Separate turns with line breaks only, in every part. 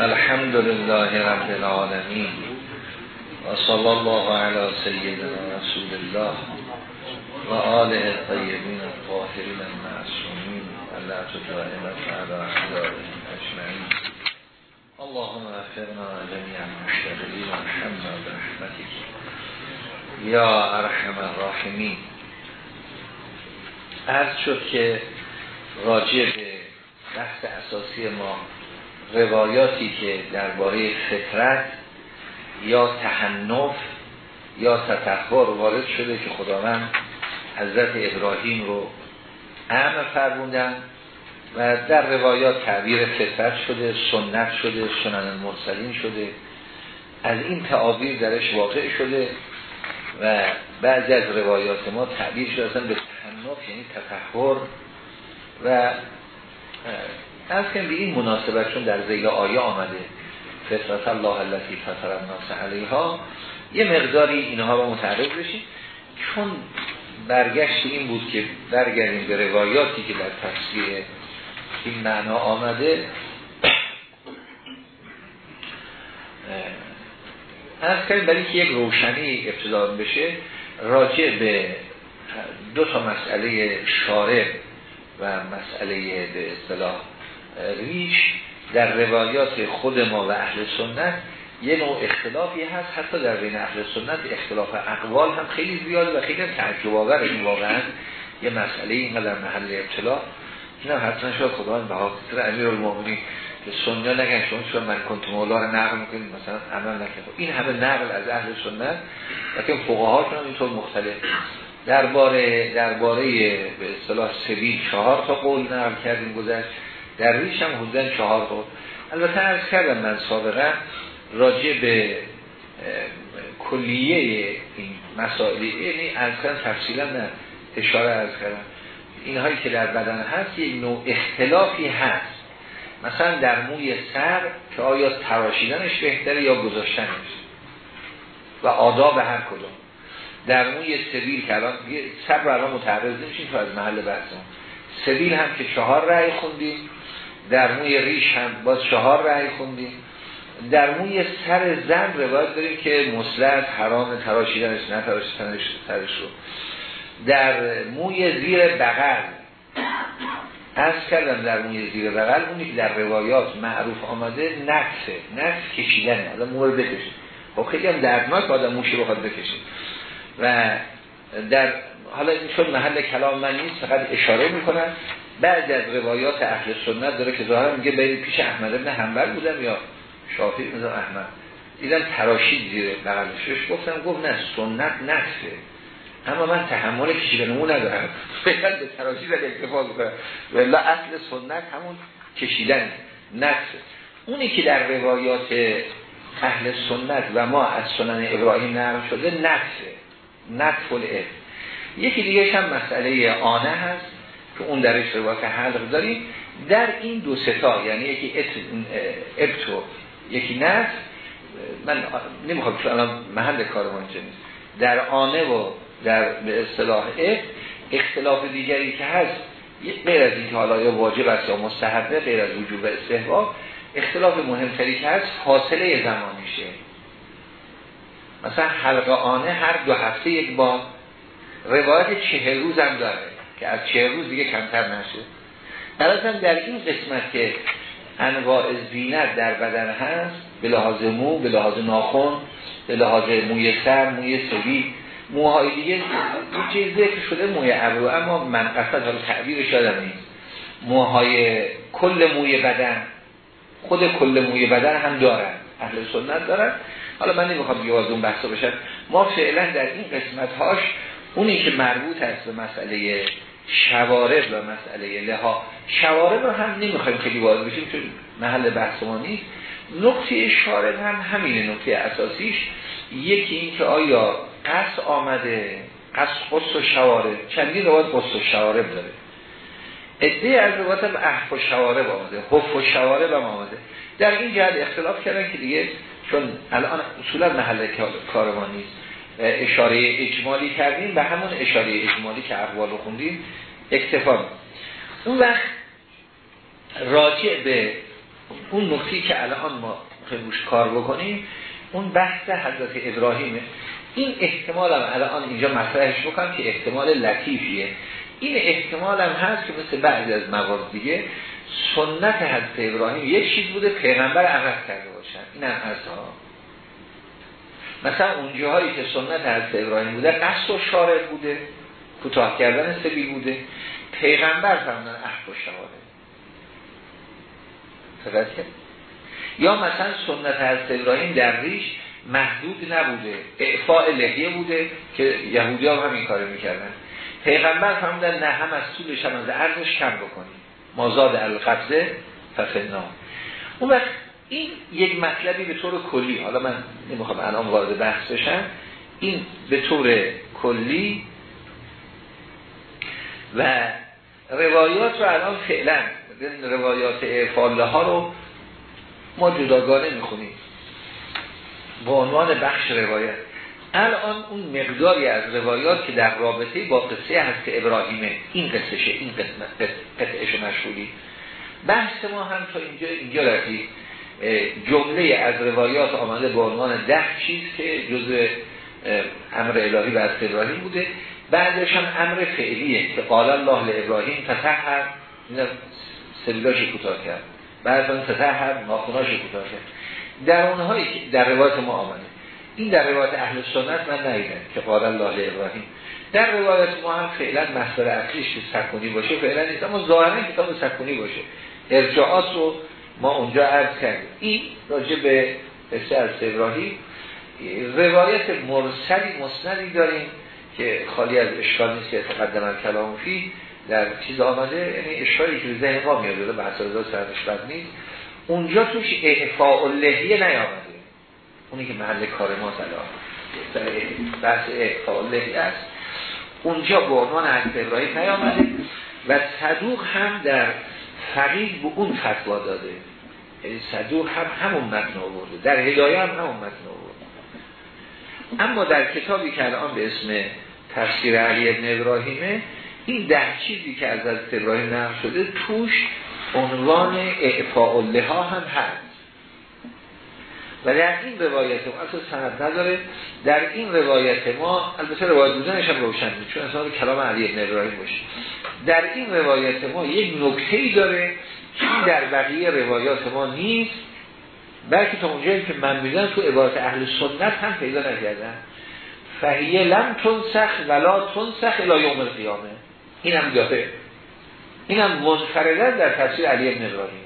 والحمد لله رب العالمین و صلی الله علی سیدنا رسول الله و آله الطیبین الطاهرین المعصومین الله تدائمت علی اجمعین اللهم افرنا جميعا مشتغلین و الحمد برحمتك یا ارحم الراحمین عرض شد که راجع به بحث اساسی ما روایاتی که درباره فطرت یا تحنف یا تطهر وارد شده که خداوند حضرت ابراهیم رو اهم فرموندن و در روایات تعبیر فطرت شده سنت شده سنن مرسلین شده. از این تعابیر درش واقع شده و بعضی از روایات ما تعبیر شده به تحنف یعنی تطهر و از به این مناسبت چون در زیل آیه آمده فطرت الله التي فطر الناس علیها. یه مقداری اینها رو متعرض بشیم چون برگشت این بود که برگردیم به روایاتی که در تفسیر این معنا آمده از کنیم برای که یک روشنی ابتدا بشه راجع به دو تا مسئله شارع و مسئله به اصطلاح ریش در روایات خود ما و اهل سنت یه نوع اختلافی هست. حتی در بین اهل سنت اختلاف اقوال هم خیلی زیاده و خیلی تعجب آور این واقعا یه مسئله این در محل ابتلا. هم حتما شد خداوند به امیر المومنی که سنیا نگن شما شما من کنت مولا رو نقل می‌کنید مثلا عمل نکنید این همه نقل از اهل سنت لیکن فقهاشون هم اینطور مختلف درباره درباره به اصطلاح سبیل چهار تا قول نقل کردیم گذشت. در ریش هم حدودن چهار قول البته عرض کردم من سابقا راجع به کلیه این مسائلی یعنی از تفصیلا نه اشاره عرض کردم. اینهایی که در بدن هست یک نوع اختلافی هست. مثلا در موی سر که آیا تراشیدنش بهتره یا گذاشتنش. و آداب هر کدوم. در موی سبیل که الان سر رو الان متعرض نمیشیم تو از محل بحثم سبیل هم که چهار رأی خوندیم. در موی ریش هم باز چهار رأی خوندیم. در موی سر زن روایت داریم که مسلط حرام تراشیدنش نه تراشیدنش سرش رو. در موی زیر بغل از کردم در موی زیر بغل اونی که در روایات معروف آمده نفسه نفس کشیدنه حالا مو رو بکشید. خب خیلی هم دردناک آدم موشی بخواد بکشید و در حالا این شد محل کلام من نیست فقط اشاره می‌کنن بعضی از روایات اهل سنت داره که ظاهرا میگه برید پیش احمد ابن حنبل بودم یا شافعی مثلا احمد. دیدم تراشید زیر بغلش. گفتم گفت نه سنت نفسه اما من تحمل کشیدن اون ندارم. فقط به تراشید اکتفا می‌کنم ولی اصل سنت همون کشیدن نفسه اونی که در روایات اهل سنت و ما از سنن ابراهیم نرم شده نفسه نفس العلم. یکی دیگه هم مسئله آنه هست. که اون درش روایت حلق داریم در این دو ستا یعنی یکی ابتو یکی نفس من نمی‌خوام که الان محل کار ما اینجا نیست. در آنه و در به اصطلاح اختلاف دیگری که هست غیر از اینکه حالا یا واجب است یا مستحبه غیر از وجوب استحباب اختلاف مهمتری که هست فاصله زمانیشه مثلا حلقه آنه هر دو هفته یک بار روایت چهل روز هم داره. که از چهل روز دیگه کمتر نشه. در در این قسمت که انواع زینت در بدن هست به لحاظ مو به لحاظ ناخن به لحاظ موی سر موی سبی موهای دیگه این چیز ذکر شده موی ابرو اما من قصد حالا تعبیر شده نیست. موهای کل موی بدن خود کل موی بدن هم دارن اهل سنت دارن. حالا من نمی‌خوام دیگه اون بحثا بشن ما فعلا در این قسمت هاش اونی که مربوط است به مسئله شوارب و مسئله. لها شوارب رو هم نمی‌خوایم خیلی وارد بشیم چون محل بحث ما نیست. نقطه شارب هم همین نقطه اساسیش. یکی این که آیا قص آمده قص قص و شوارب چندین روایت قص و شوارب داره. ادعای از روایت هم احف و شوارب آمده حف و شوارب هم آمده. در این جهت اختلاف کردن که دیگه چون الان اصولا محل کار ما نیست. اشاره اجمالی کردیم و همون اشاره اجمالی که اقوال رو خوندیم اکتفا اون وقت راجع به اون نکته که الان ما روش کار بکنیم اون بحث حضرت ابراهیمه. این احتمال هم الان اینجا مطرحش بکنم که احتمال لطیفیه. این احتمال هم هست که مثل بعضی از موارد دیگه سنت حضرت ابراهیم یک چیز بوده پیغمبر عمل کرده باشن. این هم هست ها مثلا اون جاهایی که سنت حضرت ابراهیم بوده قصد و شارع بوده کوتاه کردن سبیل بوده. پیغمبر فرمودن احب و شهاده یا مثلا سنت حضرت ابراهیم در ریش محدود نبوده. اعفاء لحیه بوده که یهودی هم همین کار می‌کردن. پیغمبر فرمودن نه هم از طولش هم از عرضش کم بکنیم. مازاد القبضه ففنا اون وقت این یک مطلبی به طور کلی حالا من نمی‌خوام الان وارد بحث بشم این به طور کلی و روایات رو الان فعلا روایات افاله ها رو ما جداگانه می‌خونیم. با عنوان بخش روایت. الان اون مقداری از روایات که در رابطه با قصه هست ابراهیمه این قصهشه این قسمت قطعش مشهوری. بحث ما هم تا اینجا اینجا رسید. جمله از روایات آمده به عنوان ده چیز که جزء امر الهی و ابراهیم بوده. بعدش هم امر فعلیه که قال الله لابراهیم فتح سبیلاش کوتاه کرد. بعد اون فتح ناخوناش کوتاه کرد. در اونهایی که در روایت ما آمده. این در روایت اهل سنت من ندیدم که قال الله ابراهیم در روایت ما هم فعلا مصدر اصلیش سکونی باشه فعلا نیست. اما ظاهرا کتاب سکونی باشه. ارجاعات رو ما اونجا عرض کردیم. این راجع به قصه از ابراهیم روایت مرسلی مسندی داریم که خالی از اشکال نیست که تقدم کلام فی در چیز آمده. یعنی اشکالی که ذهن ما میاد بحث رضا سرش بد نیست. اونجا توش اعفاء اللهیه نیامده. اونی که محل کار ما در بحث اعفاء اللهیه است. اونجا به عنوان حضرت ابراهیم نیامده و صدوق هم در فقید به اون فتوا داده. صدوق هم همون متن آورده. در هدایه هم همون متن آورده. اما در کتابی که الان به اسم تفسیر علی ابن ابراهیمه این ده چیزی که از از ابراهیم نقل شده توش عنوان اعفاء ها هم هست. و در این روایت ما اصلا سند نداره. در این روایت ما البته روایت بودنش هم روشن چون اصلا کلام علی ابن ابراهیم باشه. در این روایت ما یک نکته ای داره که در بقیه روایات ما نیست بلکه تا اونجایی که من میدن تو عبارت اهل سنت هم پیدا نکردن. فهیه لم تنسخ ولا تنسخ الى یوم القیامه. این هم داره این هم منفردن در تفسیر علی ابن ابراهیم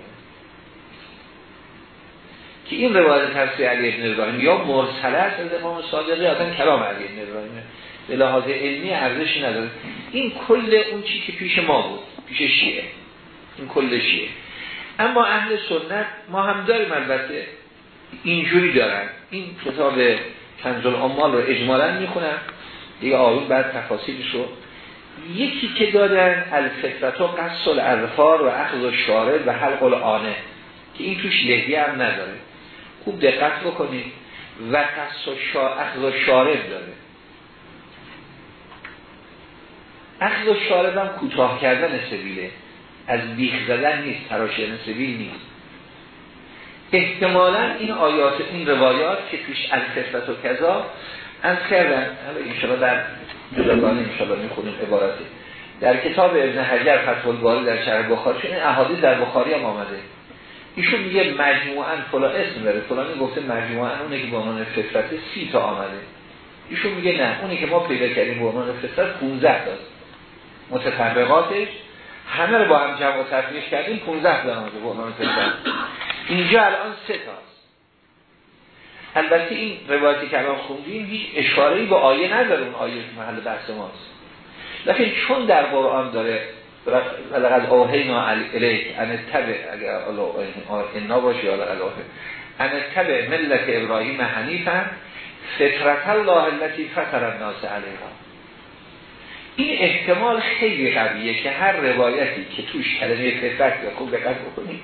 که این روایت تفسیر علی ابن ابراهیم یا مرسله است از امام صادقی کلام علی ابن ابراهیم به لحاظ علمی ارزشی نداره. این کل اون چی که پیش ما بود پیش شیعه. این کل شیعه. اما اهل سنت ما هم داریم البته. اینجوری دارن. این کتاب کنزل امال رو اجمالا می‌خونن. دیگه آیون بعد تفاصیلش رو یکی که دارن الفطرت و قصد الارفار و اخذ و شارد و حلق الانه که این توش لحیه هم نداره. خوب دقت بکنید. و قصد و. اخذ و شارد داره. اخذ و شارد هم کوتاه کردن سبیله. از بیخ زدن نیست تراشیدن سبیل نیست. احتمالا این آیات این روایات که توش الفطرت و کذا از کردن. حالا انشاءالله در جداگانه انشاءالله می‌خونیم عبارتی. در کتاب ابن حجر فتح الباری در شهر بخاری چون این احادیث در بخاری هم آمده. ایشون میگه مجموعا فلا اسم داره. فلانی گفته مجموعا اونه که به عنوان فطرت سی تا آمده. ایشون میگه نه اونی که ما پیدا کردیم به عنوان فطرت 15 تا متفرقاتش همه رو با هم جمع و تفریش کردیم 15 تا آمده فطرت اینجا الان سه تاست البته این روایتی که الان خوندیم هیچ اشاره‌ای به آیه نداره اون آیه محل بحث ماست. لیکن چون در قرآن داره لقد اوهینا الیک ان تبع انا باشه یا لقد ان تبع ملت ابراهیم حنیفا فطرت الله التي فطر الناس علیها. این احتمال خیلی قویه که هر روایتی که توش کلمه فطرت یا خوب دقت بکنید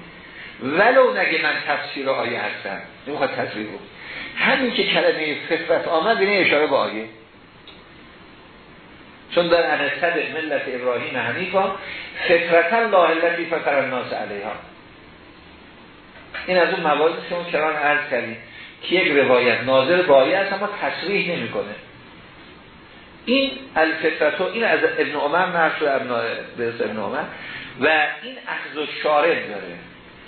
ولو نگه من تفسیر آیه هستم. نمی‌خواد تصویر بود همین که کلمه فطرت آمد بینه اشاره به آیه. چون در انستد ملت ابراهیم حنیفا فطرت الله التي فطر الناس علیها. این از اون مواردی که اون کران عرض کردیم که یک روایت ناظر باری است اما تصریح نمی‌کنه. این الفطرتو این از ابن عمر نقل شده ابن عمر. و این اخذ و شارب داره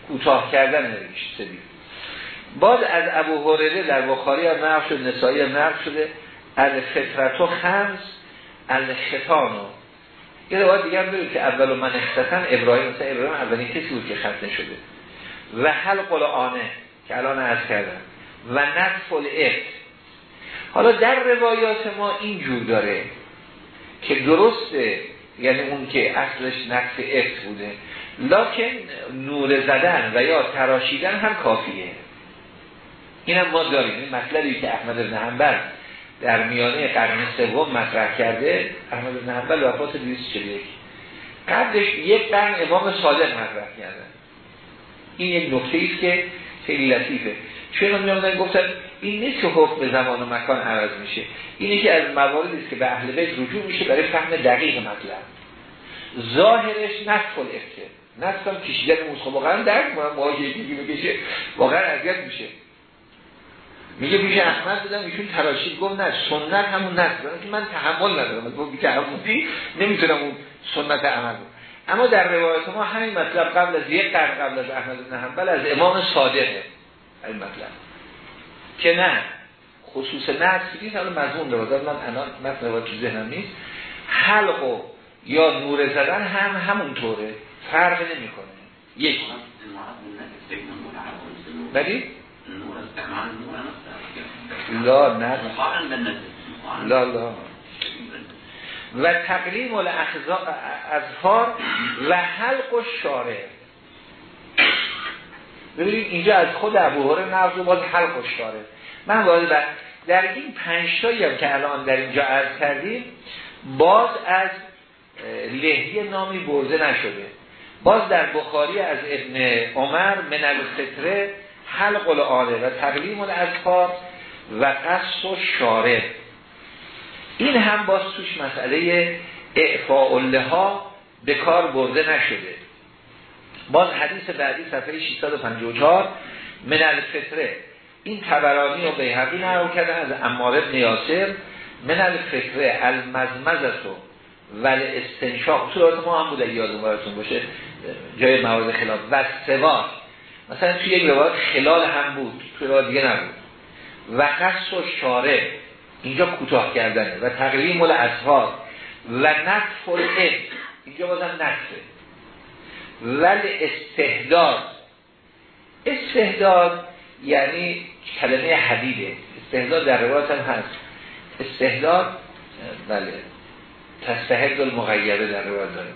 کوتاه کردن ریش سبیل باز از ابو هریره در بخاری هم نقل شده نسایی هم نقل شده. الفطرتو خمس الختانو. یه روایت دیگه هم که اول من اختتن ابراهیم. مثلا ابراهیم اولین کسی بود که ختن شده. و حلق الانه که الان عرض کردم. و نطف الافت حالا در روایات ما اینجور داره که درسته یعنی اون که اصلش نقص افت بوده لکن نور زدن و یا تراشیدن هم کافیه. این هم ما داریم. این مطلبی که احمد بن حنبل در میانه قرن سوم مطرح کرده احمد بن حنبل وفات 241 قبلش یک قرن امام صادق مطرح کردن این یک نکته است که خیلی لطیفه. چون میامدن گفتن این نیست که حکم به زمان و مکان عوض میشه. اینه که از مواردی است که به اهل بیت رجوع میشه برای فهم دقیق مطلب. ظاهرش نفل افته نفسم کشیدن موز خب واقعا درک کنم مواجهه دیگه بکشه واقعا اذیت میشه. میگه پیش احمد بودم ایشون تراشید گفت نه سنت همون نفس که من تحمل ندارم. گفت که تحملی نمی‌تونم اون سنت عمل اما در روایت ما همین مطلب قبل از یک قرن قبل از احمد بن حنبل از امام صادقه. این مطلب. که نه. خصوص نفس نیست حالا مضمون داره. من الان متن روایت تو ذهنم نیست. حلق و یا نور زدن هم همونطوره. فرق نمی‌کنه. یک. ولی؟ لا نه. لا لا. و تقلیم اظهار و حلق و شاره ببینید اینجا از خود ابوهره نقض و باز حلق و شاره. من باید در این پنجتایی هم که الان در اینجا عرض کردیم باز از لحیه نامی برده نشده. باز در بخاری از ابن عمر من الفطره حلق العاله و تقلیم الاذکار و قص و شارب این هم باز توش مسئله اعفاء ها به کار برده نشده. باز حدیث بعدی صفحه 654 من الفطره این تبرانی و بیهقی نرو کرده از امار ابن یاسر. من الفطره المزمزتو ول استنشاق صورت ما هم بود یادون باشه جای موارد خلاف. و سوار مثلا توی یک روایت خلال هم بود توی روایت دیگه نبود. و قصد و شاره اینجا کوتاه کردنه. و تقریم مول اصحار و نطف الاب اینجا بازم نطفه. ول استهداد استهداد یعنی کلمه حدیده. استهداد در روایت هم هست. استهداد بله تستهد المغیبه در روایت داره.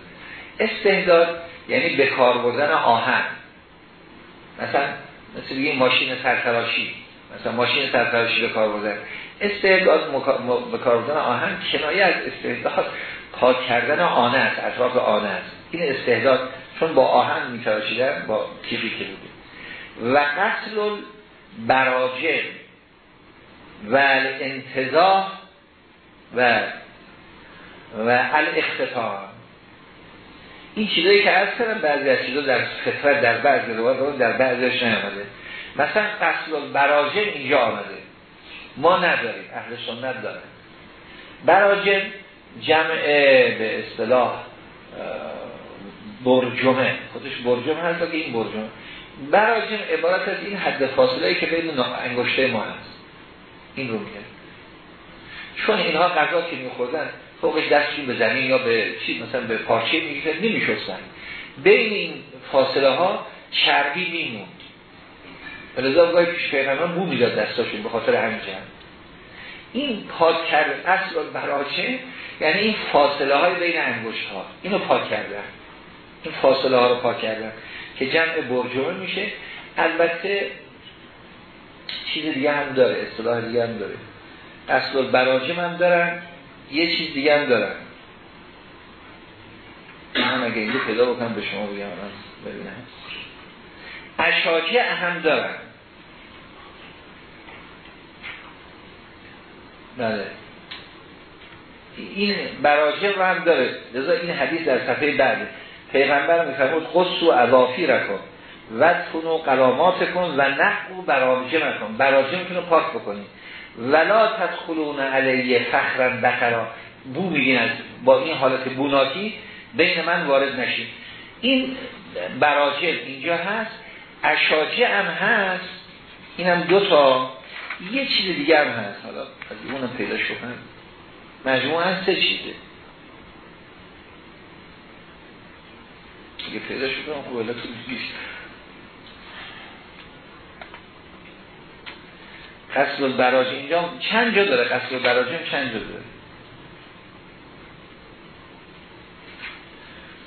استهداد یعنی به کار بردن آهن. مثلا مثل بگیم ماشین سرتراشی. مثلا ماشین سرتراشی به کار بردن. استهداد به کار بردن آهن کنایه از استهداد پاک کردن آنه است اطراف آنه است. این استهداد چون با آهن میتراشیدن با تیغی که بوده و قتل براجل و انتظاه و و الاختتام این چیزایی که از کردم بعضی از چیزا در فطرت در بعضی روایات در بعضیش نیامده. مثلا قصد براجم اینجا آمده. ما نداریم اهل سنت داره براجم جمع به اصطلاح برجمه. خودش برجمه هست که این برجمه. براجم عبارت از این حد فاصله که بین انگشته ما هست. این رو میگه. چون اینها غذا که میخوردن فوقش دستشون به زمین یا به چی مثلا به پارچه می‌گیره نمیشستن. بین این فاصله ها چربی میموند. لذا گاهی پیش پیغمبر بو می‌داد دستاشون به خاطر همین این پاک کرده اصل براچه یعنی این فاصله های بین انگشت ها اینو پاک کردن. این فاصله ها رو پاک کردن که جمع برجومه میشه. البته چیز دیگه هم داره اصطلاح دیگه هم داره. اصل براجم هم دارن یه چیز دیگه هم دارن. من اگه اینجا پیدا بکنم به شما بگم ببینم. اشاکه اهم دارن. بله. این براجم هم داره. لذا این حدیث در صفحه بعد پیغمبر میفرمود قص و اضافی رکن و و قرامات کن و نقو براجم کن براجمتون رو پاک بکنید. ولا تدخلون علیه فخرا بخرا. بو از با این حالت بوناکی بین من وارد نشید. این براجم اینجا هست. اشاجه هم هست. اینم دو تا. یه چیز دیگه هم هست. حالا از اونم پیدا شدن. مجموعه سه چیزه. اگه پیدا شدن خوبه لطف قصد البراج اینجا چند جا داره؟ قصد البراجم چند جا داره؟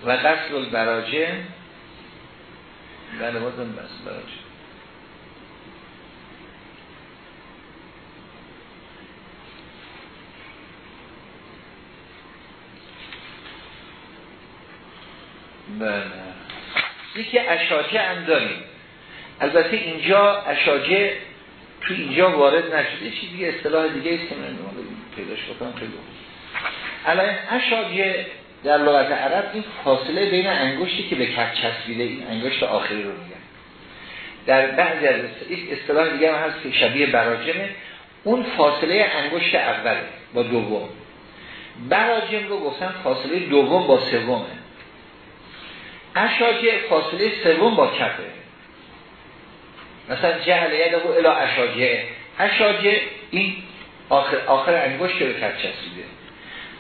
و قصد البراجم بله بازم بس براجم بله. یکی اشاجه هم داریم. البته اینجا اشاجه تو اینجا وارد نشده چیزی اصطلاح دیگه است که من پیداش بکنم خیلی الان اشاجه در لغت عرب این فاصله بین انگشتی که به کف چسبیده این انگشت آخری رو میگن. در بعضی از اصطلاح دیگه هم هست که شبیه براجمه. اون فاصله انگشت اوله با دوم. براجم رو گفتن فاصله دوم با سومه. اشاجه فاصله سوم با کفه. مثلا جهل یده الا اشاجه اشاجه این آخر, آخر انگشت رو کف چسبیده.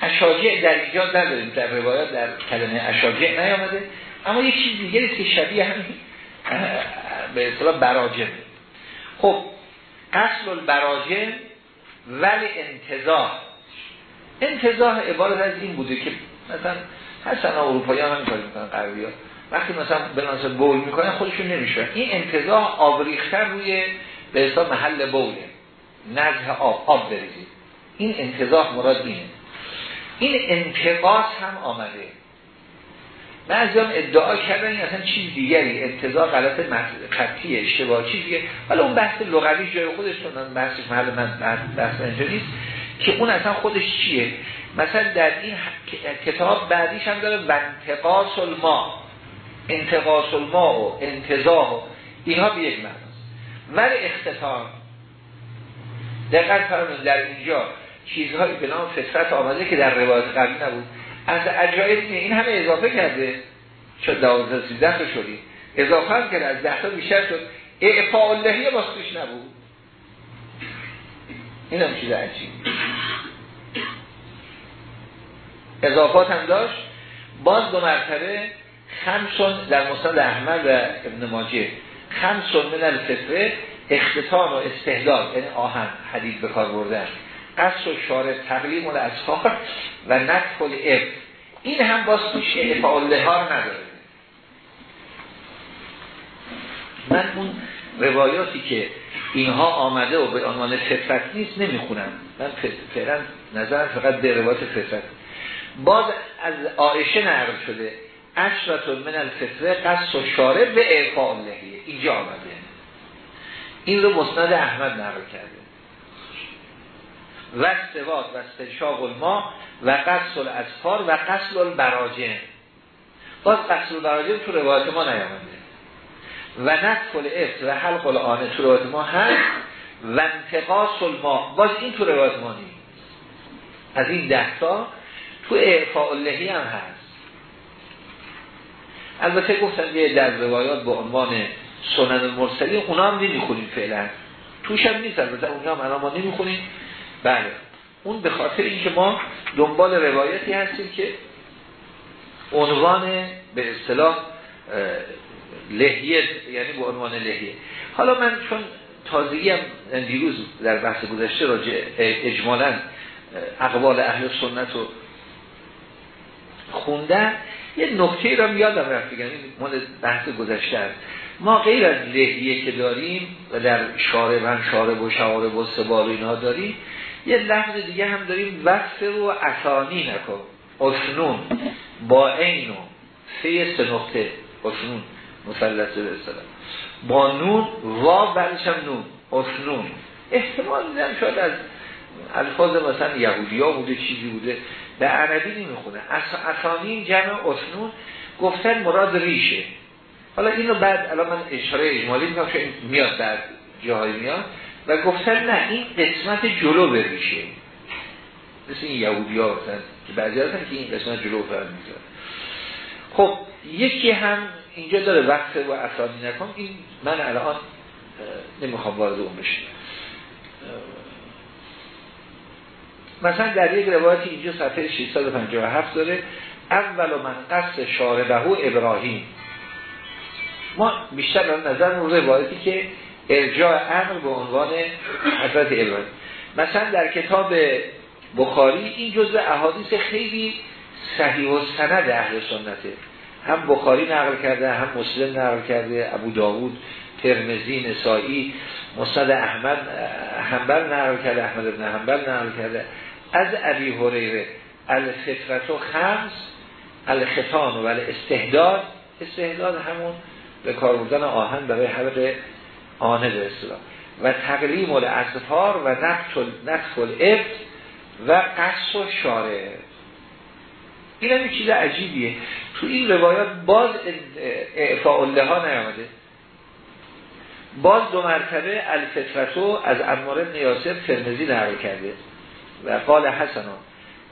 اشاجه در اینجا نداریم در روایات در کلمه اشاجه نیامده. اما یک چیز دیگه که شبیه همین به اصطلاح براجم خب اصل البراجم ولی انتظار. انتظار عبارت از این بوده که مثلا هستن اروپایی هم همین می‌کنن غربی ها وقتی مثلا ناس بول می‌کنن خودشون نمیشون این انتظار آبریختن روی به حساب محل بوله نزه آب آب بریزید این انتظار مراد اینه. این انتقاص هم آمده. بعضی هم ادعا کردن این اصلا چیز دیگری. انتظار غلط خطی اشتباه چیز دیگه. ولی اون بحث لغوی جای خودش بحثش محل من بحث اینجا نیست که اون اصلا خودش چیه؟ مثلا در این کتاب بعدیش هم داره انتقاص الما انتقاص الما و انتظاه اینها به یک معنی ولی اختتام. دقیق فرمون در اینجا چیزهایی به نام فطرت آمده که در روایت قبلی نبود. از عجایب این همه اضافه کرده. شد دوازده سیزده تا شدی اضافه هم کرده از ده تا بیشتر شد. اعفاء اللهی باز توش نبود. این هم چیز عجیب. اضافات هم داشت. باز دو مرتبه خمسون در مستند احمد و ابن ماجه. خمسون من الفطره اختتان و استهداد یعنی آهن حدید به کار بردن. قصد و شارع تقلیم و اصفار و نطف اب این هم باز توش افعال ها نداره. من اون روایاتی که اینها آمده و به عنوان فطرت نیست نمی‌خونم. من فعلا نظر فقط به روایت فطرت. باز از آیشه نقل شده. اشرت من الفطره قصد و شارع به اعفاء لحیه اینجا آمده. این رو مسند احمد نقل کرده. و سواد و استنشاق الما و قصد الاسفار و قصد البراجم. باز قصد البراجم تو روایت ما نیامده. و نطف الافت و حلق الانه تو روایت ما هست. و انتقاص الما باز این تو روایت ما نیست. از این ده تا تو اعفاء اللهی هم هست. البته گفتن یه در روایات به عنوان سنن المرسلی اونا هم نمی‌خونیم فعلا. توش هم نیست البته اونجا هم الان ما نمی‌خونیم. بله. اون به خاطر اینکه ما دنبال روایتی هستیم که عنوان به اصطلاح لحیه یعنی به عنوان لحیه. حالا من چون تازگی هم دیروز در بحث گذشته راجع اجمالا اقوال اهل سنت رو خوندن یه نکته را یادم رفت بگم این مال بحث گذشته ما غیر از لحیه که داریم و در شاربن شارب و شوارب و سبال اینها داریم یه لحظه دیگه هم داریم وقت رو اسانی نکن. اسنون با عین و سه سه نقطه. اسنون مثلث به اصطلاح با نون و بعدش هم نون. اسنون احتمال دیدم شاید از الفاظ مثلا یهودی ها بوده چیزی بوده. به عربی نمی‌خونه. اسانین جمع اسنون گفتن مراد ریشه. حالا اینو بعد الان من اشاره اجمالی می‌کنم که میاد در جاهای میاد. و گفتن نه این قسمت جلو بریشه مثل این یهودی ها بودن که بعضی هستن که این قسمت جلو می‌ذاره خب یکی هم اینجا داره وقت و اصانی نکن. این من الان نمی‌خوام وارد اون بشیم مثلا در یک روایتی اینجا صفحه 657 داره اول من قصد شاربهو ابراهیم. ما بیشتر در نظر رو روایتی که ارجاع امر به عنوان حضرت ابراهیم. مثلا در کتاب بخاری این جزء احادیث خیلی صحیح و سند اهل سنته. هم بخاری نقل کرده هم مسلم نقل کرده ابو داوود ترمزی نسائی مصد احمد حنبل نقل کرده احمد ابن حنبل نقل کرده. از ابی هریره الفطرت و خمس الختان و استهداد استهداد همون به کار بودن آهن برای حلق آنه به اصطلاح. و تقلیم الاظفار و نقف الابت و قص و شاره این هم چیز عجیبیه. تو این روایات باز اعفاء ها نیامده. باز دو مرتبه الفطرتو از امار نیاسر ترمزی نقل کرده. و قال حسنا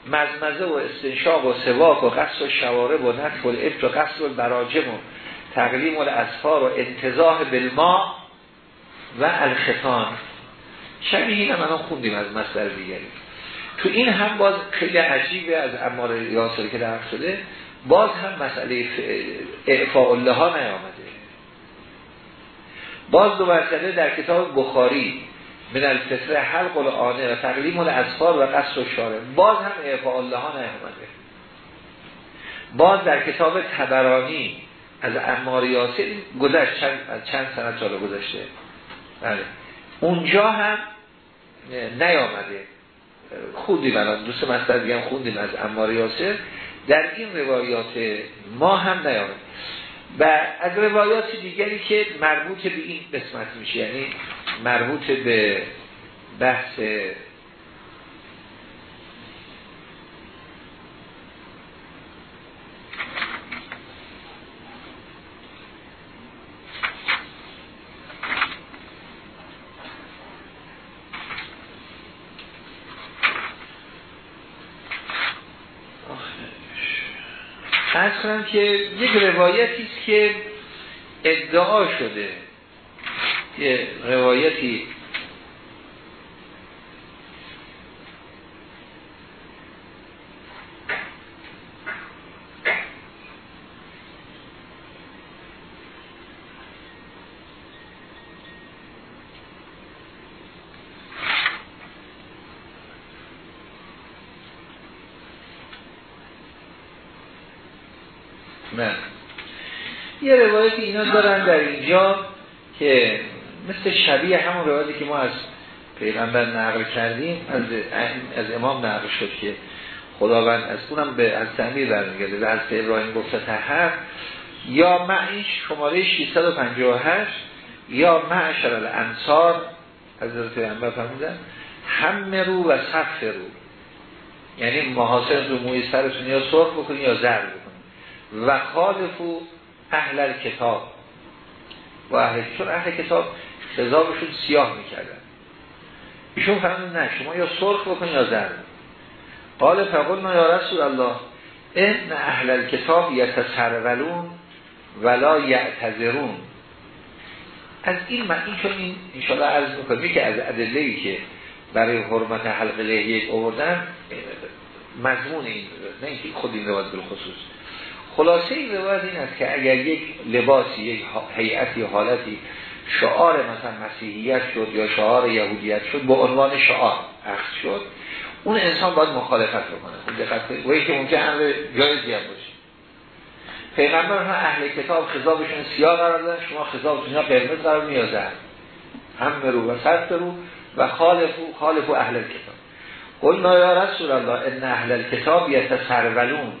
مزمزه و استنشاق و سواک و قصد و شواره و نطف و الابت و قصد و براجم و تقلیم و الاسفار و انتظاه بالما و الختان. شبیه این هم خوندیم از مصدر دیگری. تو این هم باز خیلی عجیبه از امار یاسر که در شده. باز هم مسئله اعفاء الله ها نیامده. باز دو مسئله در کتاب بخاری من الفطره حلق الانه و تقلیم الاسفار و قصر و شاره باز هم اعفاء الله ها باز در کتاب تبرانی از امار یاسر گذشت چند, چند سنت سال گذشته. بله. اونجا هم نیامده. خوندیم الان. دوست مستر دیگه خوندیم از امار یاسر در این روایات ما هم نیامده. و از روایات دیگری که مربوط به این قسمت میشه یعنی مربوط به بحث ارز کنم که یک روایتی که ادعا شده. یه روایتی نه یه روایتی اینا دارن در اینجا که مثل شبیه همون روایتی که ما از پیغمبر نقل کردیم از, از امام نقل شد که خداوند از اونم به از تعمیر برمیگرده. و از ابراهیم گفته تحر یا معیش شماره 658 یا معشر الانصار از پیغمبر فرمودن. هم رو و صف رو یعنی محاصر رو موی سرتون یا سرخ بکنی یا زرد و خالفو اهل کتاب و اهل چون اهل کتاب خضابشون سیاه می‌کردن. ایشون فرمون نه شما یا سرخ بکن یا زرد. قال فقلنا یا رسول الله ان اهل کتاب یتسرولون ولا یعتذرون. از این من این چون این انشاءالله عرض می‌کنم که از ادله که برای حرمت حلق لحیه آوردن مضمون این نه اینکه خود این روایت بالخصوص. خلاصه این روایت این است که اگر یک لباسی یک هیئتی حالتی شعار مثلا مسیحیت شد یا شعار یهودیت شد با عنوان شعار اخذ شد اون انسان باید مخالفت بکنه. خود دقت و که ممکن امر جایزی هم باشه. پیغمبر ها اهل کتاب خضابشون سیاه قرار دادن شما خضابتون قرمز قرار میازن هم رو و سرد رو و خالف خالف اهل کتاب. قلنا یا رسول الله ان اهل کتاب یتسرولون.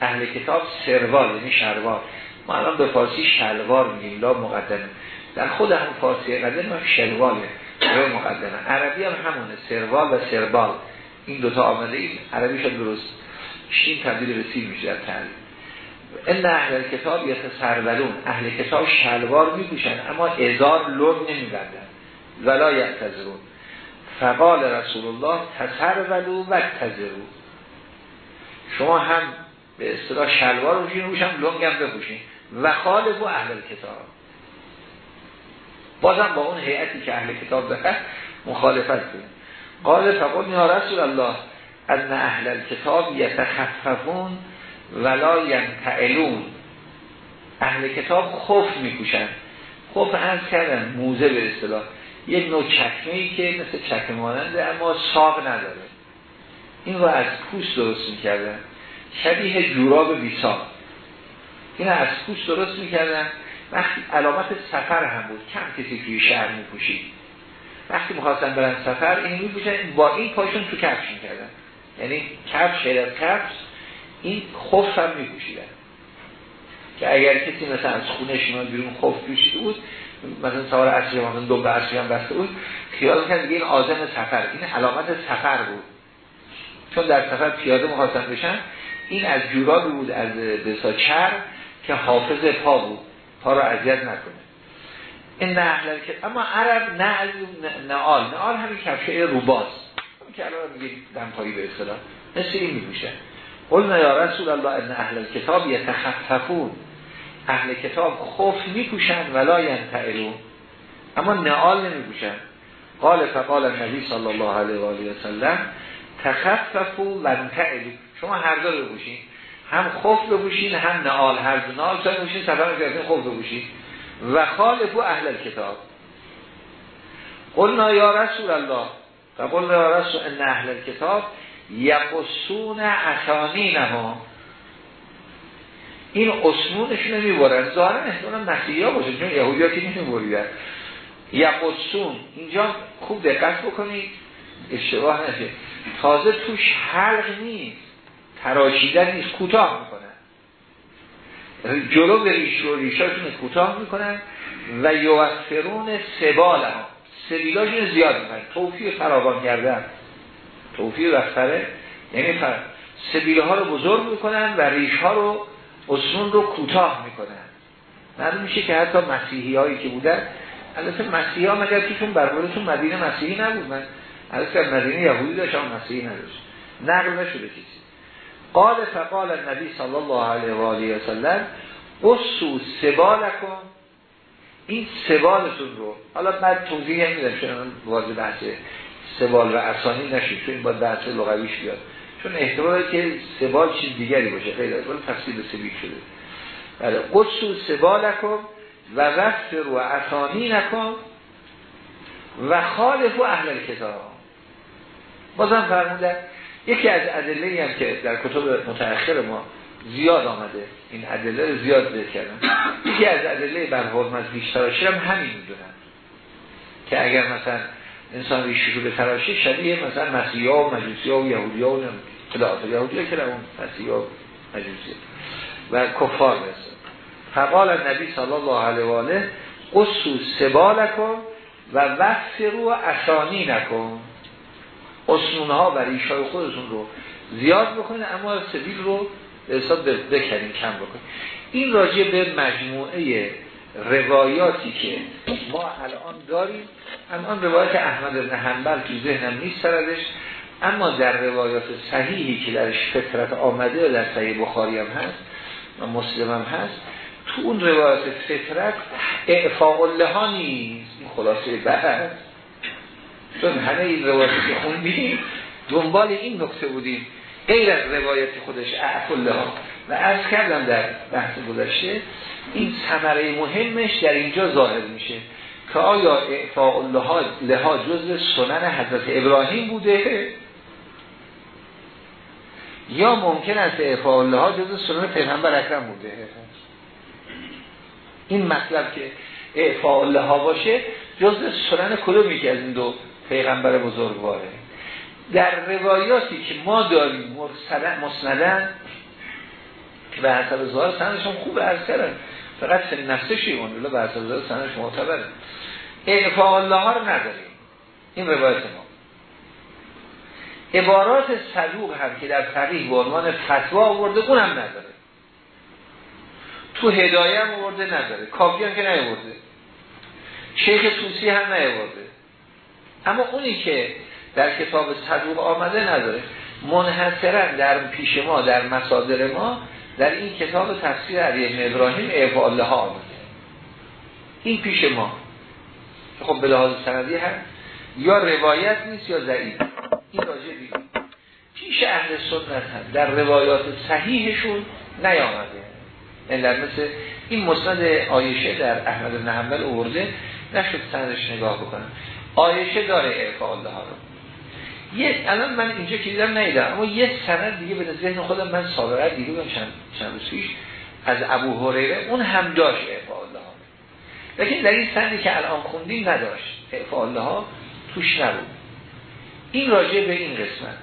اهل کتاب سروال یعنی شلوار. ما الان به فارسی شلوار میگیم لا مقدمه در خود هم فارسی قدم ما شلواله به مقدمه عربی هم همونه سروال و سربال. این دوتا آمده این عربی شد درست. شین تبدیل به میشه در این اهل کتاب یتسرولون. اهل کتاب شلوار میپوشن اما ازار لون نمیبندن. ولا یعتذرون فقال رسول الله تسرولو و تزرو شما هم به اصطلاح شلوار روشین روشن لنگم بپوشین. و خالف و اهل کتاب. بازم با اون هیئتی که اهل کتاب داره مخالفت کنیم. قال فقال یا رسول الله ان اهل کتاب یتخففون ولا ینتعلون. اهل کتاب خوف میپوشن خوف از کردن موزه به اصطلاح. یک نوع چکمه ای که مثل چکمه ماننده اما ساق نداره. این رو از پوست درست می‌کردن. شبیه جوراب بیساق این از پوست درست می‌کردن. وقتی علامت سفر هم بود. کم کسی توی شهر میپوشید. وقتی می‌خواستن برن سفر این میپوشن. با این پاشون تو کفش می‌کردن. یعنی کفش خیلی از کفش این خوف هم میپوشیدن. که اگر کسی مثلا از خونش اینا بیرون خوف پوشیده بود مثلا سوار اصلی مثلا دو اصلی هم بسته بود خیال می‌کرد دیگه این آزم سفر. این علامت سفر بود. چون در سفر پیاده مخواستن بشن این از جورابی بود از بسا که حافظ پا بود. پا را اذیت نکنه. این نهل که اما عرب نعل نعال. نعال همین کفشه روباز. که الان میگه دمپایی به اصطلاح. مثل این میگوشه قلنا یا رسول الله ان اهل کتاب یتخففون. اهل کتاب خوف میپوشن ولا ینتعلون. اما نعال نمیپوشن قال فقال النبی صلی الله علیه و آله و سلم تخففوا و شما هر دو بپوشین. هم خوف بپوشین هم نعال هر دو. نعال تا بپوشین سفر کردین خوف بپوشین. و خالفو اهل کتاب. قلنا یا رسول الله. و قلنا یا رسول ان اهل کتاب یقصون ها این اسمونش نمی‌برن ظاهرا احتمالا مسیحی ها باشه چون یهودی ها که نمیبریدن. یقصون. اینجا خوب دقت بکنید. اشتباه نشه. تازه توش حلق نیست. تراشیدن نیست کوتاه می‌کنن. جلو ریش و ریشاشون کوتاه می‌کنن و یوفرون سبال ها سبیلاشون زیاد می‌کنن. توفیق فراوان کردن. توفیق وفره یعنی فر... سبیل ها رو بزرگ می‌کنن و ریش ها رو اصول رو کوتاه می‌کنن. معلوم میشه که حتی مسیحی هایی که بودن البته مسیحی ها مگر توشون برمورتون مدینه مسیحی نبود؟ من البته مدینه یهودی داشت مسیحی نداشت. نقل نشده کسی. قال فقال النبی صلی الله علیه و آله و سلم قصو سبالکم این سبالتون رو حالا بعد توضیح میدم چون واضح بحث سبال و اسانی نشید چون این با بحث لغویش بیاد. چون احتماله که سبال چیز دیگری باشه خیلی از ولی تفصیل سبیل شده. بله قصو سبالکم و رفت رو اسانی نکن و خالف و اهل کتاب. بازم فرمودن یکی از ادله هم که در کتب متأخر ما زیاد آمده این ادله زیاد ذکر کردن یکی از ادله بر حرمت بیشتر هم همین می‌دونن که اگر مثلا انسان ریشش رو به تراشی شبیه مثلا مسیحا و مجوسی ها و یهودی ها و خلاف یهودی ها که اون مسیحا و مجوسی و کفار مثل فقال نبی صلی الله علیه و آله قصو سبالکم و وقت رو اسانی نکن اسنونه ها و ریش های خودتون رو زیاد بکنید اما سبیل رو به حساب بکنین کم بکنید این راجع به مجموعه روایاتی که ما الان داریم. الان روایت احمد بن حنبل تو ذهنم نیست سردش اما در روایات صحیحی که درش فطرت آمده و در صحیح بخاری هم هست و مسلم هم هست تو اون روایات فطرت اعفاق الله نیست. خلاصه بعد. چون همه این روایاتی که خوندیم دنبال این نکته بودیم غیر از روایت خودش اعف الله. و از کردم در بحث گذشته این ثمره مهمش در اینجا ظاهر میشه که آیا اعفاء الله لها جزء سنن حضرت ابراهیم بوده؟ یا ممکن است اعفاء الله جزء سنن پیغمبر اکرم بوده؟ این مطلب که اعفاء الله باشه جزء سنن کدومی که از این دو؟ پیغمبر بزرگواره. در روایاتی که ما داریم مسندن که به حسب ظاهر سندشون خوب عرض کردن فقط سن نفسشی اون به حسب ظاهر سندش معتبره. اعفاء الله ها رو نداریم. این روایت ما. عبارات صدوق هم که در فقیه به عنوان فتوا آورده اون هم نداره. تو هدایه هم آورده نداره. کافی هم که نیورده شیخ توسی هم نیورده اما اونی که در کتاب صدوق آمده نداره. منحصرا در پیش ما در مصادر ما در این کتاب تفسیر علی ابن ابراهیم اعفاء ها آمده. این پیش ما. خب به لحاظ سندی هم یا روایت نیست یا ضعیف. این راجع پیش اهل سنت هم در روایات صحیحشون نیامده. یعنی در مثل این مسند آیشه در احمد بن حنبل آورده. نشد سندش نگاه بکنم. آیشه داره اعفاء الله رو. یه الان من اینجا که دیدم نیدم اما یه سند دیگه به ذهن خودم من سابقه دیدم چند چند روز پیش از ابو هریره اون هم داشت اعفاء الله لیکن در این سندی که الان خوندیم نداشت اعفاء الله توش نبود. این راجع به این قسمت.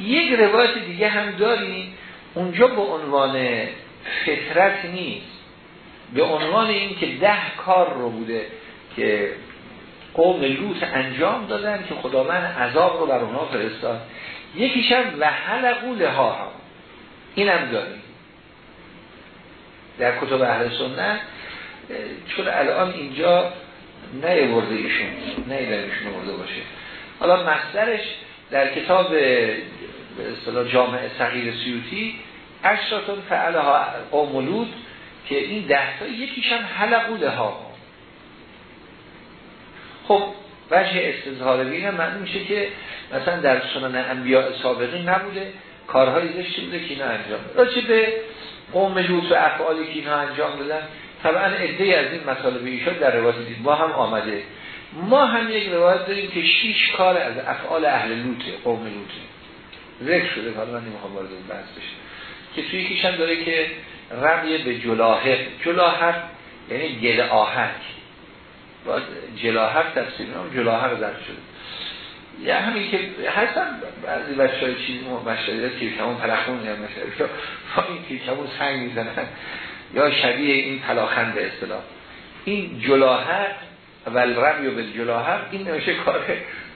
یک روایت دیگه هم داریم اونجا به عنوان فطرت نیست. به عنوان این که ده کار رو بوده که قوم لوط انجام دادن که خداوند عذاب رو بر اونها فرستاد. یکیش هم و حلقو لها هم. این هم داریم. در کتب اهل سنت چون الان اینجا نیورده ایشون ایشون ورده باشه. حالا مصدرش در کتاب به اصطلاح جامع صغیر سیوتی اشراتون فعلها قوم که این ده تا یکیش هم ها خب وجه استظهار بین من میشه که مثلا در سنن انبیاء سابقی نبوده کارهای زشتی بوده که اینا انجام راجع به قوم لوط و افعالی که اینا انجام دادن طبعا عده از این مطالب ایشان در روایت دید ما هم آمده. ما هم یک روایت داریم که شیش کار از افعال اهل لوطه قوم لوطه ذکر شده حالا من نمی‌خوام وارد اون بحث بشه که توی یکیش داره که رمی به جلاهق. جلاهق یعنی گل آهک باید جلاهق تفسیر نام جلاهق در شده. یا همین که هستن بعضی بچه های چیزی مشهده تیرکمون پلخون یا مشهده یا این تیرکمون سنگ می‌زنن یا شبیه این پلاخن به اصطلاح. این جلاهق و الرمی و به جلاهق این نوشه کار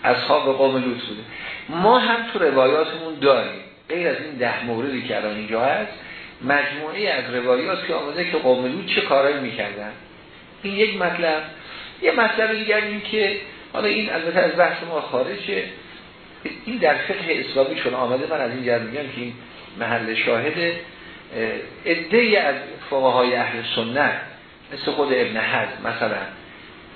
اصحاب قوم لوط بوده. ما هم تو روایاتمون داریم. غیر از این ده موردی که الان اینجا هست مجموعه از روایات که آمده که قوم لوط چه کارایی می‌کردن؟ این یک مطلب. یه مطلب دیگر این که حالا این البته از بحث ما خارجه. این در فقه اسلامی چون آمده من از این جرد میگم که این محل شاهد ادهی از فقهای اهل سنت مثل خود ابن حزم مثلا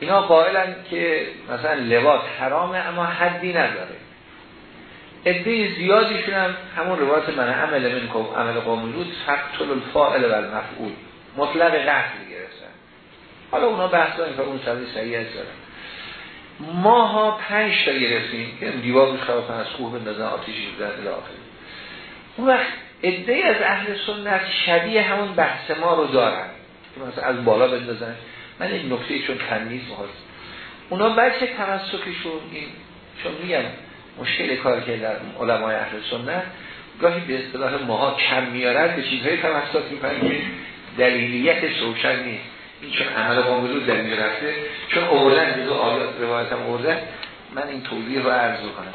اینا قائلن که مثلا لباس حرامه اما حدی نداره. عده زیادیشون هم همون روایت من عمل من عمل قوم لوط فقتل الفاعل و المفعول. مطلق قتل گرفتن حالا اونا بحث دارن که اون صحیح هست دارن. ما ها پنج تا گرفتیم که دیوار رو از خوب بندازن آتیشی بزن الاخری اون وقت عده از اهل سنت شبیه همون بحث ما رو دارن. که مثلا از بالا بندازن. من یک نکته چون تمیز هست اونا بچه تمسکشون این چون میگم مشکل کار که در علمای اهل سنت گاهی به اصطلاح ماها کم میارد به چیزهای تمسک می‌کنن که دلیلیتش روشن نیست. این چون عمل قاملو در رفته. چون اوردن جزو آیات روایت هم من این توضیح رو عرض کنم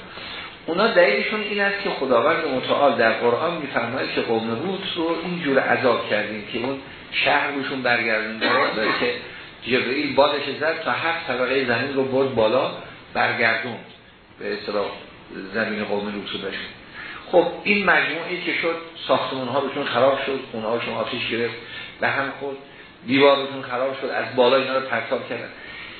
اونا دلیلشون این است که خداوند متعال در قرآن میفرماید که قوم لوط رو اینجور عذاب کردیم که اون شهر روشون برگردون. داره که جبرئیل بادش زد تا هفت طبقه زمین رو برد بالا برگردون به اصطلاح زمین قوم لوط رو خب این مجموعی که شد ساختمون ها روشون خراب شد اونها هاشون آتیش گرفت به هم خود دیوارشون خراب شد از بالا اینا رو پرتاب کردن.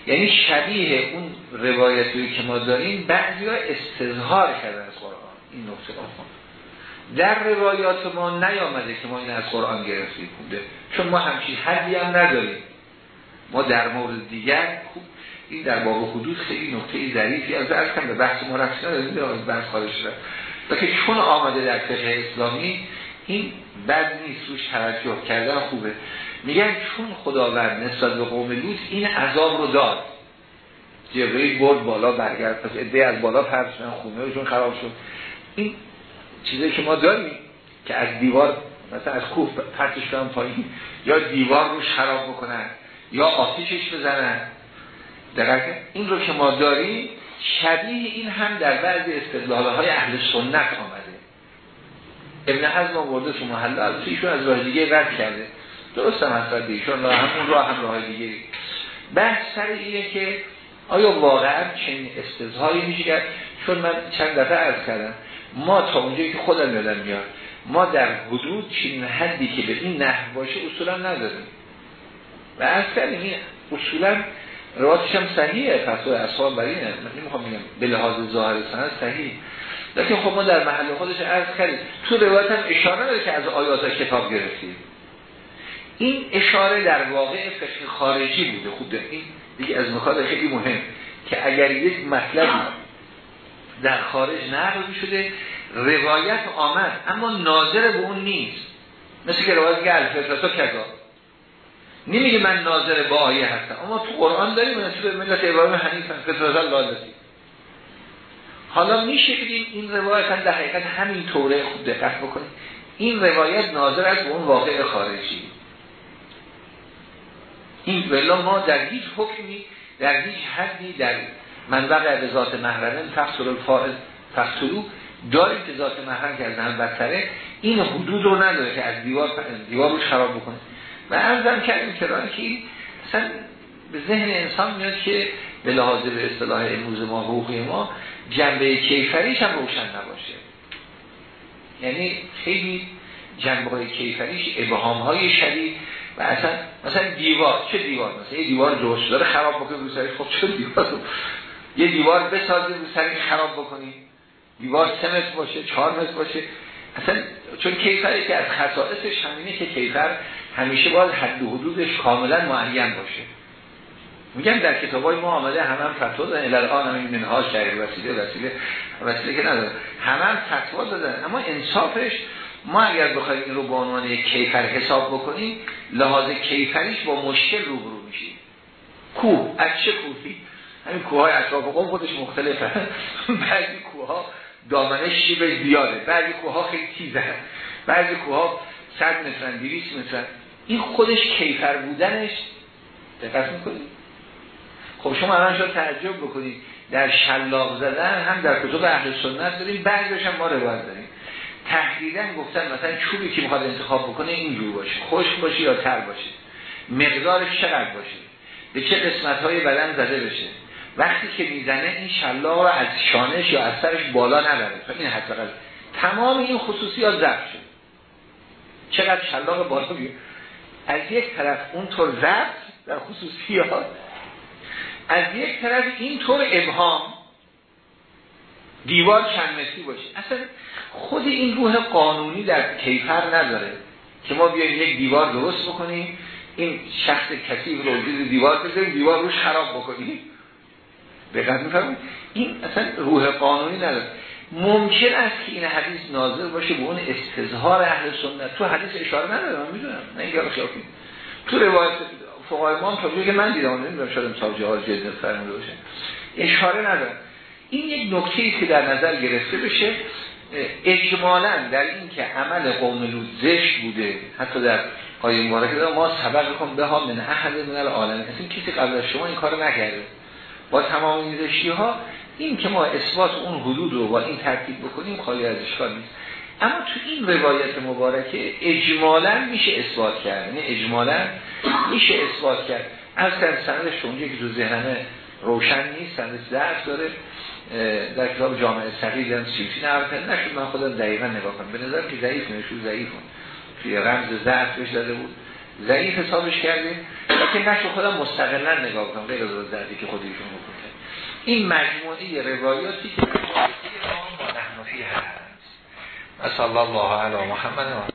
یعنی شبیه اون روایتی که ما داریم بعضی ها استظهار کردن از قرآن. این نقطه در روایات ما نیامده که ما این از قرآن گرفتیم بوده چون ما همچین حدی هم نداریم. ما در مورد دیگر خوب این در باب حدود خیلی نقطه ظریفی از کم به بحث ما رسید از بحث خارج شد که چون آمده در فقه اسلامی این بد نیست روش توجه کردن خوبه. میگن چون خداوند نسبت به قوم لوط این عذاب رو داد. جبرئیل برد بالا برگرد. پس عده از بالا پرد شدن خونه خراب شد. این چیزی که ما داریم که از دیوار مثلا از کوه پرتش کنن پایین یا دیوار رو خراب بکنن یا آتیشش بزنن. دقیقا این رو که ما داریم شبیه این هم در بعضی استدلاله های اهل سنت آمده. ابن حزم آورده تو محله از از راه دیگه رد کرده. درست هم هست ایشون راه همون راه هم راه دیگه. بحث سر اینه که آیا واقعا چنین استظهاری میشه؟ کرد چون من چند دفعه عرض کردم ما تا اونجایی که خودم یادم میاد ما در حدود چنین حدی که به این نحو باشه اصولا نداریم. و از کردیم این اصولا رواتش هم صحیحه فتوای اصحاب برای اینه. من نمی‌خوام بگم به لحاظ ظاهر سند صحیح. لیکن خب ما در محل خودش عرض کردیم. تو روایت هم اشاره داره که از آیات کتاب گرفتیم. این اشاره در واقع فقه خارجی بوده. خوب این دیگه از مکان خیلی مهم که اگر یک مطلب در خارج نقل شده روایت آمد اما ناظر به اون نیست. مثل که روایت که الفطرتو کذا. نمیگه من ناظر با آیه هستم. اما تو قرآن داریم به ملت ابراهیم حنیف فطرت لالتی حالا میشه بگیم این روایت هم در حقیقت همین طوره خوب دقت بکنیم این روایت ناظر از اون واقع خارجی. این ولا ما در هیچ حکمی در هیچ حدی در منبع به ذات محرمه تفسیر الفائل تفسیرو داریم که ذات محرم که از هم بدتره. این حدود رو نداره که از دیوار دیوار رو خراب بکنه. و ارزم کردیم که که اصلا به ذهن انسان میاد که به لحاظ به اصطلاح امروز ما حقوقی ما جنبه کیفریش هم روشن نباشه. یعنی خیلی جنبه های کیفریش ابهام های شدید و اصلا مثلا دیوار چه دیوار؟ مثلا یه دیوار درست داره خراب بکنه رو سرش خب چه دیوار؟ یه دیوار بسازید رو سرش خراب بکنی. دیوار سه متر باشه چهار متر باشه. اصلا چون کیفری که از خصائصش همینه که کیفر همیشه باید حد و حدودش کاملا معین باشه. میگم در کتاب های ما آمده هم هم فتوا دادن. الان هم این منها شهر وسیله وسیله وسیله که نداره هم هم فتوا دادن. اما انصافش ما اگر بخوایم این رو به عنوان کیفر حساب بکنیم لحاظ کیفریش با مشکل روبرو میشیم. کوه. از چه کوهی؟ همین کوه های اطراف قوم خودش مختلفه. بعضی کوه ها دامنش شیب زیاده. بعضی کوه خیلی تیزه. بعضی کوه ها مترن دیویس مترن. این خودش کیفر بودنش دقت می‌کنید؟ خب شما الان شاید تعجب بکنید. در شلاق زدن هم در کتب اهل سنت داریم. بعضیش هم ما روایت داریم. تحدیدا گفتن مثلا چوبی که می‌خواد انتخاب بکنه اینجور باشه. خشک باشه یا تر باشه. مقدارش چقدر باشه؟ به چه قسمت های بدن زده بشه؟ وقتی که می‌زنه این شلاق رو از شانش یا از سرش بالا نبره. این حتی تمام این خصوصیات ضبط شد چقدر شلاق بالا بیاد؟ از یک طرف اون طور در خصوصیات از یک طرف این طور ابهام. دیوار چند متری باشه. اصلا خود این روح قانونی در کیفر نداره که ما بیایم یک دیوار درست بکنیم این شخص کثیف رو زیر دیوار بذاریم دیوار روش خراب بکنیم. دقت میفرمایید؟ این اصلا روح قانونی نداره. ممکن است که این حدیث ناظر باشه به اون استظهار اهل سنت. تو حدیث اشاره نداره من می‌دونم. نه اینکه خیافی تو روایت فقهای ما تا که من دیدم نمی‌دونم شاید امسال جهاز جلد فرموده باشه. اشاره نداره. این یک نکته است که در نظر گرفته بشه اجمالا در این که عمل قوم لوط زشت بوده حتی در آیه مبارکه ما سبق کن به ها من احد من العالم اصلا کسی قبل از شما این کارو نکرده. با تمام این زشتی ها این که ما اثبات اون حدود رو با این ترتیب بکنیم خالی از اشکال نیست. اما تو این روایت مبارکه اجمالا میشه اثبات کرد. یعنی اجمالا میشه اثبات کرد. از سندش اونجا که تو ذهنمه روشن نیست سندش ضعف داره. در کتاب جامعه صغیر دیدم سیوسی نقل کرده نشد من خودم دقیقا نگاه کنم. به نظر که ضعیف نشون ضعیف توی رمز ضعف بهش داده بود. ضعیف حسابش کرده. لیکن نشد خودم مستقلا نگاه کنم. غیر از ضعفی که خودشون بکنه این مجموعه روایاتی که با نحنفی هست. صلی الله علی محمد